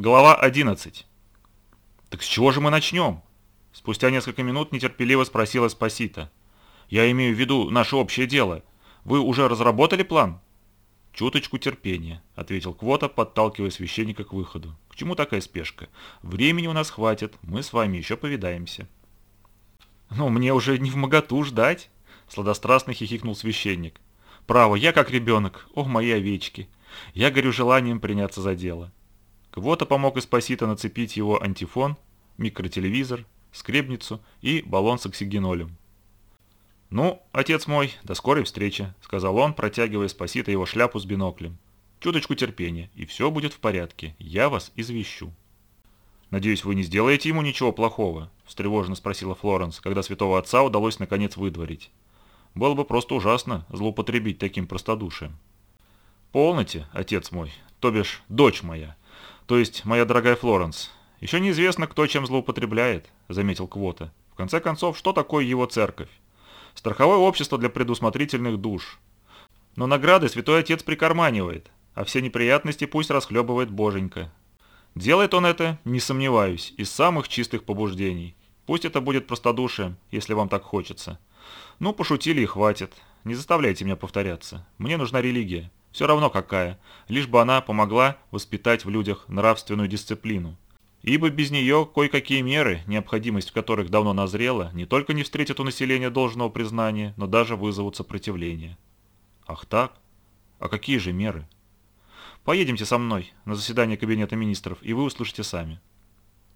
Глава 11. «Так с чего же мы начнем?» Спустя несколько минут нетерпеливо спросила Спасита. «Я имею в виду наше общее дело. Вы уже разработали план?» «Чуточку терпения», — ответил Квота, подталкивая священника к выходу. «К чему такая спешка? Времени у нас хватит, мы с вами еще повидаемся». «Ну, мне уже не в моготу ждать», — сладострастно хихикнул священник. «Право, я как ребенок, о, мои овечки. Я горю желанием приняться за дело». Квота помог Эспосито нацепить его антифон, микротелевизор, скребницу и баллон с оксигенолем. «Ну, отец мой, до скорой встречи», — сказал он, протягивая Спасито его шляпу с биноклем. «Чуточку терпения, и все будет в порядке. Я вас извещу». «Надеюсь, вы не сделаете ему ничего плохого?» – встревоженно спросила Флоренс, когда святого отца удалось наконец выдворить. «Было бы просто ужасно злоупотребить таким простодушием». «Полноте, отец мой, то бишь дочь моя», то есть, моя дорогая Флоренс, еще неизвестно, кто чем злоупотребляет, заметил Квота. В конце концов, что такое его церковь? Страховое общество для предусмотрительных душ. Но награды святой отец прикарманивает, а все неприятности пусть расхлебывает боженька. Делает он это, не сомневаюсь, из самых чистых побуждений. Пусть это будет простодушием, если вам так хочется. Ну, пошутили и хватит. Не заставляйте меня повторяться. Мне нужна религия. Все равно какая, лишь бы она помогла воспитать в людях нравственную дисциплину. Ибо без нее кое-какие меры, необходимость в которых давно назрела, не только не встретят у населения должного признания, но даже вызовут сопротивление. Ах так? А какие же меры? Поедемте со мной на заседание Кабинета министров, и вы услышите сами.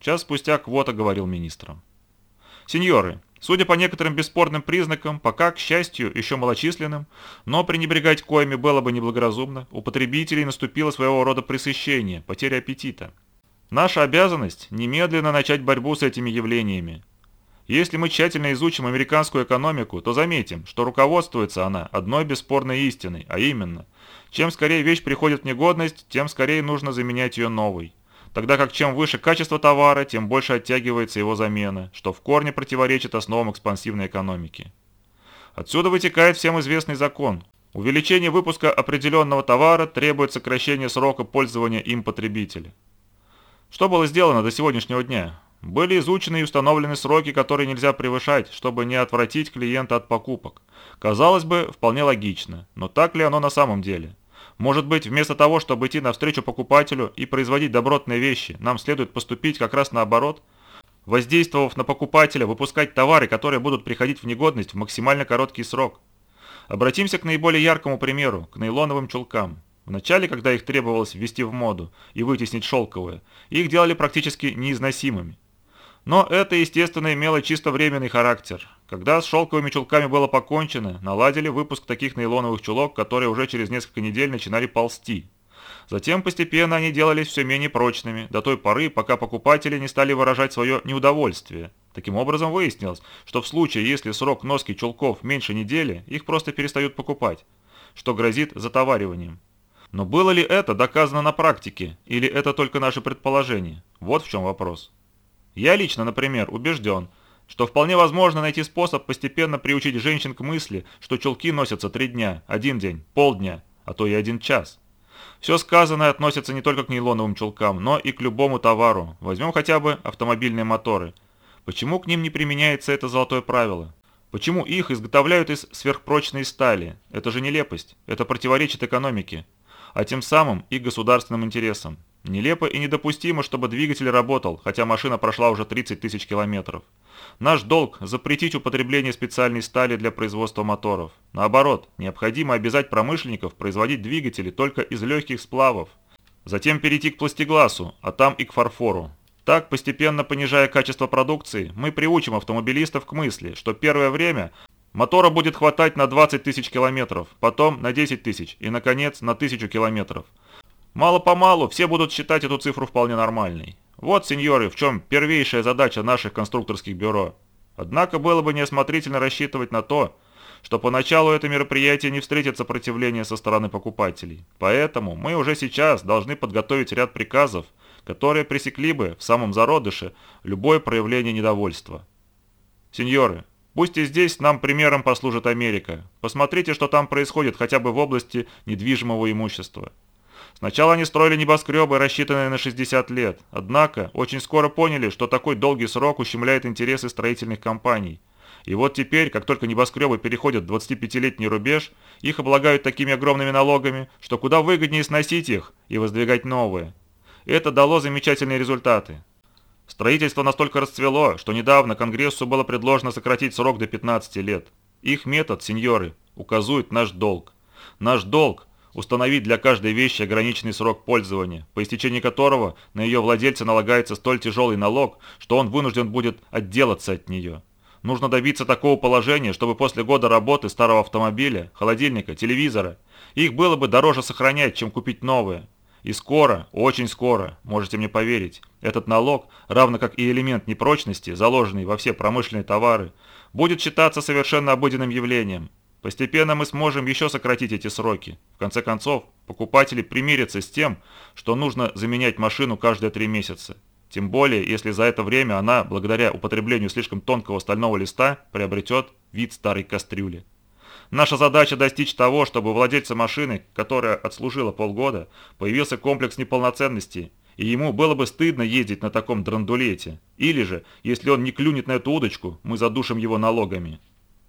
Час спустя Квота говорил министрам. Сеньоры, Судя по некоторым бесспорным признакам, пока, к счастью, еще малочисленным, но пренебрегать коими было бы неблагоразумно, у потребителей наступило своего рода пресыщение, потеря аппетита. Наша обязанность – немедленно начать борьбу с этими явлениями. Если мы тщательно изучим американскую экономику, то заметим, что руководствуется она одной бесспорной истиной, а именно, чем скорее вещь приходит в негодность, тем скорее нужно заменять ее новой тогда как чем выше качество товара, тем больше оттягивается его замена, что в корне противоречит основам экспансивной экономики. Отсюда вытекает всем известный закон. Увеличение выпуска определенного товара требует сокращения срока пользования им потребителя. Что было сделано до сегодняшнего дня? Были изучены и установлены сроки, которые нельзя превышать, чтобы не отвратить клиента от покупок. Казалось бы, вполне логично, но так ли оно на самом деле? Может быть, вместо того, чтобы идти навстречу покупателю и производить добротные вещи, нам следует поступить как раз наоборот? Воздействовав на покупателя, выпускать товары, которые будут приходить в негодность в максимально короткий срок. Обратимся к наиболее яркому примеру, к нейлоновым чулкам. Вначале, когда их требовалось ввести в моду и вытеснить шелковые, их делали практически неизносимыми. Но это, естественно, имело чисто временный характер. Когда с шелковыми чулками было покончено, наладили выпуск таких нейлоновых чулок, которые уже через несколько недель начинали ползти. Затем постепенно они делались все менее прочными, до той поры, пока покупатели не стали выражать свое неудовольствие. Таким образом выяснилось, что в случае, если срок носки чулков меньше недели, их просто перестают покупать, что грозит затовариванием. Но было ли это доказано на практике, или это только наше предположение? Вот в чем вопрос. Я лично, например, убежден, что вполне возможно найти способ постепенно приучить женщин к мысли, что чулки носятся три дня, один день, полдня, а то и один час. Все сказанное относится не только к нейлоновым чулкам, но и к любому товару. Возьмем хотя бы автомобильные моторы. Почему к ним не применяется это золотое правило? Почему их изготовляют из сверхпрочной стали? Это же нелепость. Это противоречит экономике. А тем самым и государственным интересам. Нелепо и недопустимо, чтобы двигатель работал, хотя машина прошла уже 30 тысяч километров. Наш долг – запретить употребление специальной стали для производства моторов. Наоборот, необходимо обязать промышленников производить двигатели только из легких сплавов. Затем перейти к пластигласу, а там и к фарфору. Так, постепенно понижая качество продукции, мы приучим автомобилистов к мысли, что первое время мотора будет хватать на 20 тысяч километров, потом на 10 тысяч и, наконец, на 1000 километров – Мало-помалу все будут считать эту цифру вполне нормальной. Вот, сеньоры, в чем первейшая задача наших конструкторских бюро. Однако было бы неосмотрительно рассчитывать на то, что поначалу это мероприятие не встретит сопротивления со стороны покупателей. Поэтому мы уже сейчас должны подготовить ряд приказов, которые пресекли бы в самом зародыше любое проявление недовольства. Сеньоры, пусть и здесь нам примером послужит Америка. Посмотрите, что там происходит хотя бы в области недвижимого имущества. Сначала они строили небоскребы, рассчитанные на 60 лет, однако очень скоро поняли, что такой долгий срок ущемляет интересы строительных компаний. И вот теперь, как только небоскребы переходят 25-летний рубеж, их облагают такими огромными налогами, что куда выгоднее сносить их и воздвигать новые. Это дало замечательные результаты. Строительство настолько расцвело, что недавно Конгрессу было предложено сократить срок до 15 лет. Их метод, сеньоры, указывает наш долг. Наш долг – установить для каждой вещи ограниченный срок пользования, по истечении которого на ее владельца налагается столь тяжелый налог, что он вынужден будет отделаться от нее. Нужно добиться такого положения, чтобы после года работы старого автомобиля, холодильника, телевизора, их было бы дороже сохранять, чем купить новое. И скоро, очень скоро, можете мне поверить, этот налог, равно как и элемент непрочности, заложенный во все промышленные товары, будет считаться совершенно обыденным явлением. Постепенно мы сможем еще сократить эти сроки. В конце концов, покупатели примирятся с тем, что нужно заменять машину каждые три месяца. Тем более, если за это время она, благодаря употреблению слишком тонкого стального листа, приобретет вид старой кастрюли. Наша задача достичь того, чтобы у владельца машины, которая отслужила полгода, появился комплекс неполноценности, и ему было бы стыдно ездить на таком драндулете. Или же, если он не клюнет на эту удочку, мы задушим его налогами.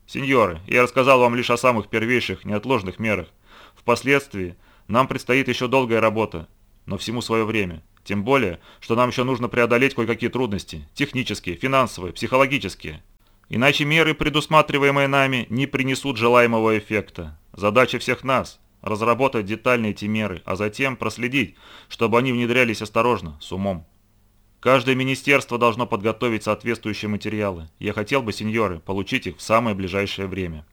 Сеньоры, я рассказал вам лишь о самых первейших, неотложных мерах. Впоследствии нам предстоит еще долгая работа, но всему свое время. Тем более, что нам еще нужно преодолеть кое-какие трудности, технические, финансовые, психологические. Иначе меры, предусматриваемые нами, не принесут желаемого эффекта. Задача всех нас – разработать детальные эти меры, а затем проследить, чтобы они внедрялись осторожно, с умом. Каждое министерство должно подготовить соответствующие материалы. Я хотел бы, сеньоры, получить их в самое ближайшее время.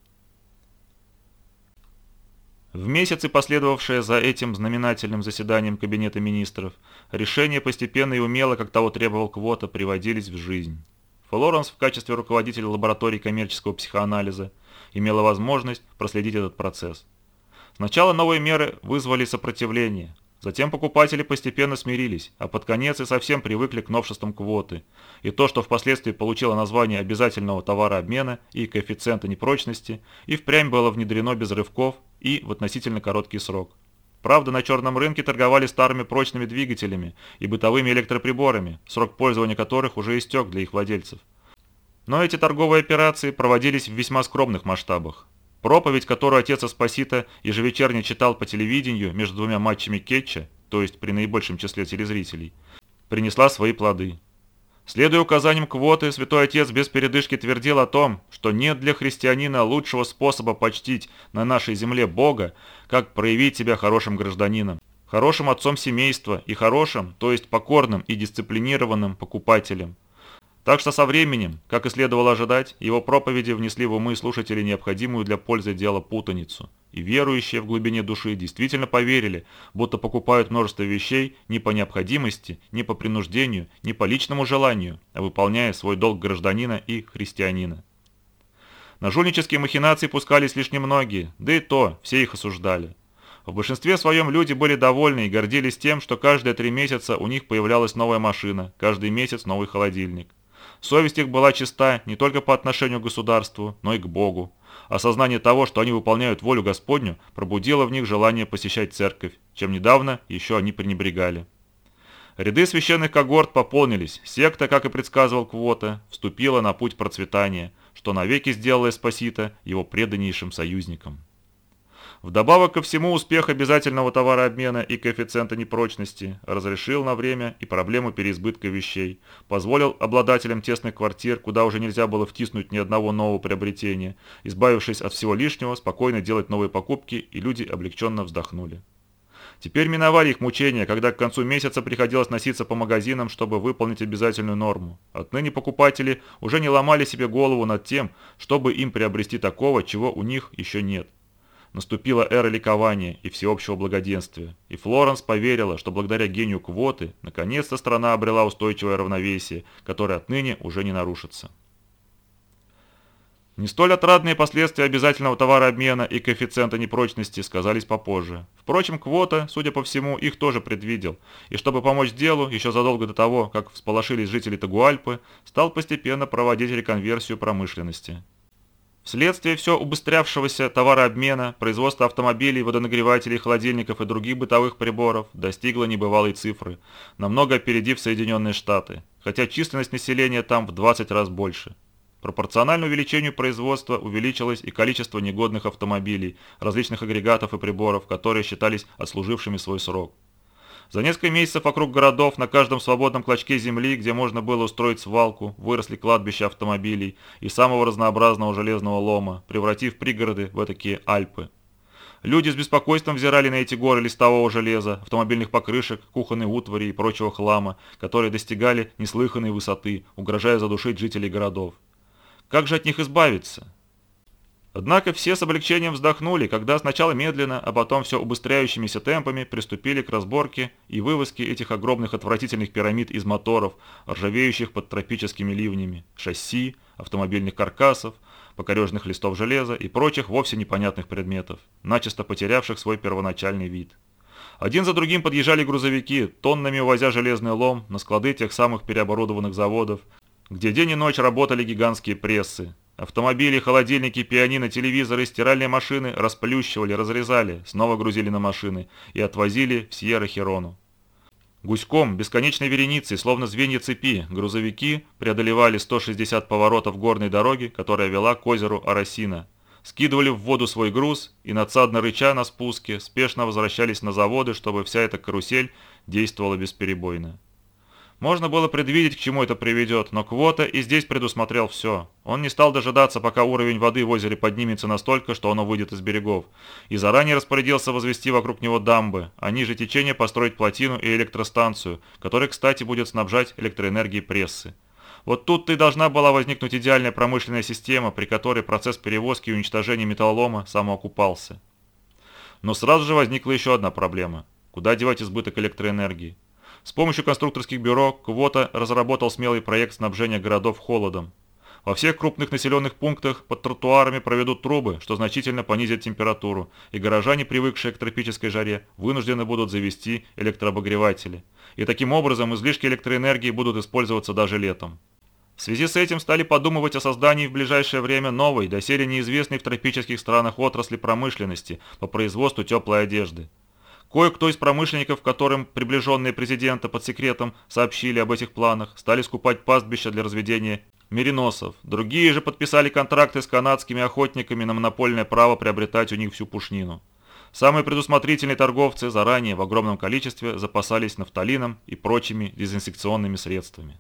В месяцы, последовавшие за этим знаменательным заседанием Кабинета министров, решения постепенно и умело, как того требовал квота, приводились в жизнь. Флоренс в качестве руководителя лаборатории коммерческого психоанализа имела возможность проследить этот процесс. Сначала новые меры вызвали сопротивление, затем покупатели постепенно смирились, а под конец и совсем привыкли к новшествам квоты. И то, что впоследствии получило название обязательного товарообмена и коэффициента непрочности, и впрямь было внедрено без рывков и в относительно короткий срок. Правда, на черном рынке торговали старыми прочными двигателями и бытовыми электроприборами, срок пользования которых уже истек для их владельцев. Но эти торговые операции проводились в весьма скромных масштабах. Проповедь, которую отец Аспасита ежевечерне читал по телевидению между двумя матчами кетча, то есть при наибольшем числе телезрителей, принесла свои плоды. Следуя указаниям квоты, святой отец без передышки твердил о том, что нет для христианина лучшего способа почтить на нашей земле Бога, как проявить себя хорошим гражданином, хорошим отцом семейства и хорошим, то есть покорным и дисциплинированным покупателем. Так что со временем, как и следовало ожидать, его проповеди внесли в умы слушателей необходимую для пользы дела путаницу – и верующие в глубине души действительно поверили, будто покупают множество вещей не по необходимости, не по принуждению, не по личному желанию, а выполняя свой долг гражданина и христианина. На жульнические махинации пускались лишь немногие, да и то все их осуждали. В большинстве своем люди были довольны и гордились тем, что каждые три месяца у них появлялась новая машина, каждый месяц новый холодильник. Совесть их была чиста не только по отношению к государству, но и к Богу, Осознание того, что они выполняют волю Господню, пробудило в них желание посещать церковь, чем недавно еще они пренебрегали. Ряды священных когорт пополнились, секта, как и предсказывал Квота, вступила на путь процветания, что навеки сделало Эспосита его преданнейшим союзником. Вдобавок ко всему успех обязательного товарообмена и коэффициента непрочности разрешил на время и проблему переизбытка вещей, позволил обладателям тесных квартир, куда уже нельзя было втиснуть ни одного нового приобретения, избавившись от всего лишнего, спокойно делать новые покупки, и люди облегченно вздохнули. Теперь миновали их мучения, когда к концу месяца приходилось носиться по магазинам, чтобы выполнить обязательную норму. Отныне покупатели уже не ломали себе голову над тем, чтобы им приобрести такого, чего у них еще нет. Наступила эра ликования и всеобщего благоденствия, и Флоренс поверила, что благодаря гению квоты наконец-то страна обрела устойчивое равновесие, которое отныне уже не нарушится. Не столь отрадные последствия обязательного товарообмена и коэффициента непрочности сказались попозже. Впрочем, Квота, судя по всему, их тоже предвидел, и чтобы помочь делу, еще задолго до того, как всполошились жители Тагуальпы, стал постепенно проводить реконверсию промышленности. Вследствие все убыстрявшегося товарообмена, производство автомобилей, водонагревателей, холодильников и других бытовых приборов достигло небывалой цифры, намного опередив Соединенные Штаты, хотя численность населения там в 20 раз больше. Пропорционально увеличению производства увеличилось и количество негодных автомобилей, различных агрегатов и приборов, которые считались отслужившими свой срок. За несколько месяцев вокруг городов на каждом свободном клочке земли, где можно было устроить свалку, выросли кладбища автомобилей и самого разнообразного железного лома, превратив пригороды в такие Альпы. Люди с беспокойством взирали на эти горы листового железа, автомобильных покрышек, кухонной утвари и прочего хлама, которые достигали неслыханной высоты, угрожая задушить жителей городов. Как же от них избавиться? Однако все с облегчением вздохнули, когда сначала медленно, а потом все убыстряющимися темпами приступили к разборке и вывозке этих огромных отвратительных пирамид из моторов, ржавеющих под тропическими ливнями, шасси, автомобильных каркасов, покорежных листов железа и прочих вовсе непонятных предметов, начисто потерявших свой первоначальный вид. Один за другим подъезжали грузовики, тоннами увозя железный лом на склады тех самых переоборудованных заводов, где день и ночь работали гигантские прессы, Автомобили, холодильники, пианино, телевизоры, стиральные машины расплющивали, разрезали, снова грузили на машины и отвозили в Сьерра-Херону. Гуськом, бесконечной вереницей, словно звенья цепи, грузовики преодолевали 160 поворотов горной дороги, которая вела к озеру Арасина, скидывали в воду свой груз и, надсадно рыча на спуске, спешно возвращались на заводы, чтобы вся эта карусель действовала бесперебойно. Можно было предвидеть, к чему это приведет, но Квота и здесь предусмотрел все. Он не стал дожидаться, пока уровень воды в озере поднимется настолько, что оно выйдет из берегов, и заранее распорядился возвести вокруг него дамбы, а ниже течения построить плотину и электростанцию, которая, кстати, будет снабжать электроэнергией прессы. Вот тут-то и должна была возникнуть идеальная промышленная система, при которой процесс перевозки и уничтожения металлолома самоокупался. Но сразу же возникла еще одна проблема. Куда девать избыток электроэнергии? С помощью конструкторских бюро Квота разработал смелый проект снабжения городов холодом. Во всех крупных населенных пунктах под тротуарами проведут трубы, что значительно понизит температуру, и горожане, привыкшие к тропической жаре, вынуждены будут завести электрообогреватели. И таким образом излишки электроэнергии будут использоваться даже летом. В связи с этим стали подумывать о создании в ближайшее время новой, доселе неизвестной в тропических странах отрасли промышленности по производству теплой одежды. Кое-кто из промышленников, которым приближенные президента под секретом сообщили об этих планах, стали скупать пастбища для разведения мериносов. Другие же подписали контракты с канадскими охотниками на монопольное право приобретать у них всю пушнину. Самые предусмотрительные торговцы заранее в огромном количестве запасались нафталином и прочими дезинсекционными средствами.